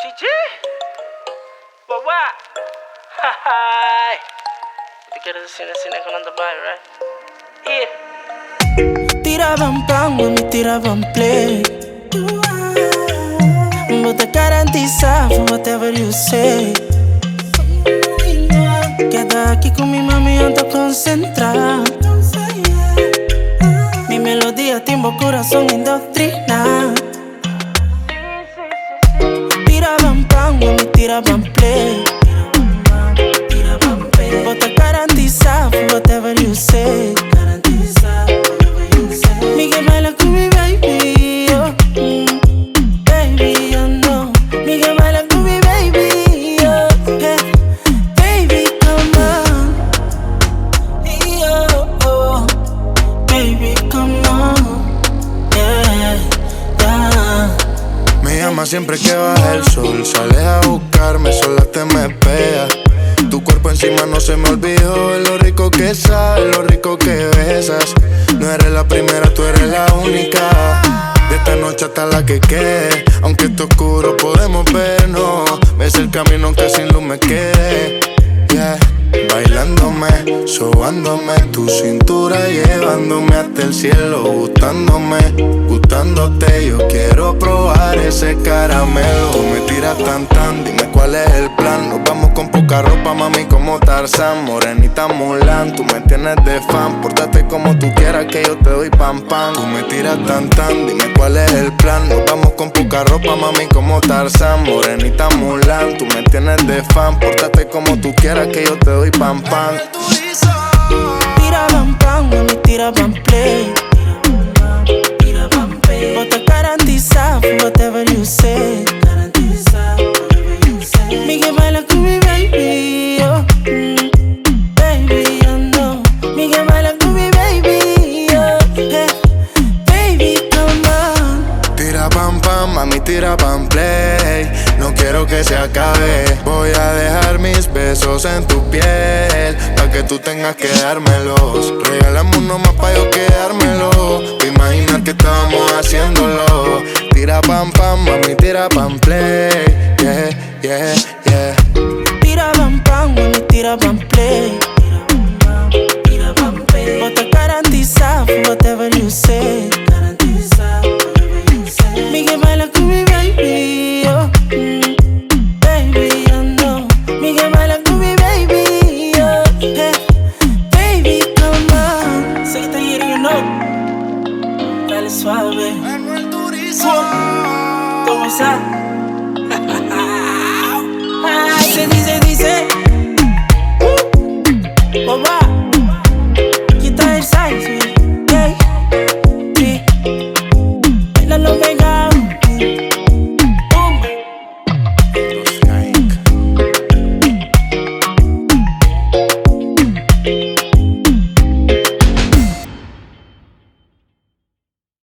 Chichi. Guagua. Hi. Te quieres decir con the vibe, right? Yeah. Tiraban pan, mami, tiraban play. But te garantiza for whatever you say. Queda aquí con mi mami, ando concentrada. Mi melodía timbo corazón indoctrina. Mami, Siempre que baja el sol. Sales a buscarme, sola te me pega. Tu cuerpo encima no se me olvidó. Lo rico que sabes, lo rico que besas. No eres la primera, tú eres la única. De esta noche hasta la que quede. Aunque esté oscuro, podemos vernos. Ves el camino aunque sin luz me quede. Yeah. Bailándome, sobándome tu cintura, llevándome hasta el cielo, gustándome, gustándote. Yo quiero probar ese caramelo. Tú me tiras tan tan, dime cuál es el plan. Nos vamos con poca ropa, mami, como Tarzán, morenita Mulan. Tú me tienes de fan, pórtate como tú quieras que yo te doy pam pam. Tú me tiras tan tan, dime cuál es el plan. Nos vamos con poca ropa, mami, como Tarzán, morenita Mulan. Tú me tienes de fan, pórtate como tú quieras que yo te doy pam pam. Tiraban pan, mami, tiraban play. Miguel baila con mi baby, oh, baby, oh no. Miguel baila baby, oh, baby, come on. Tira pam pam, mami, tira pam play. No quiero que se acabe. Voy a dejar mis besos en tu piel. Pa' que tú tengas que dármelos. Regálame uno más pa' yo quedármelo. Pa' imaginar que estábamos haciéndolo. Tira pam pam, mami, tira pam play. Yeah, yeah. Tiraban pan, mami, tiraban play. But te garantiza for whatever you say. Miguel baila con mi baby, oh, mm, baby, no. Miguel baila con mi baby, oh, baby, come on. Say it here, you know. Dale suave. Dice, life signs me.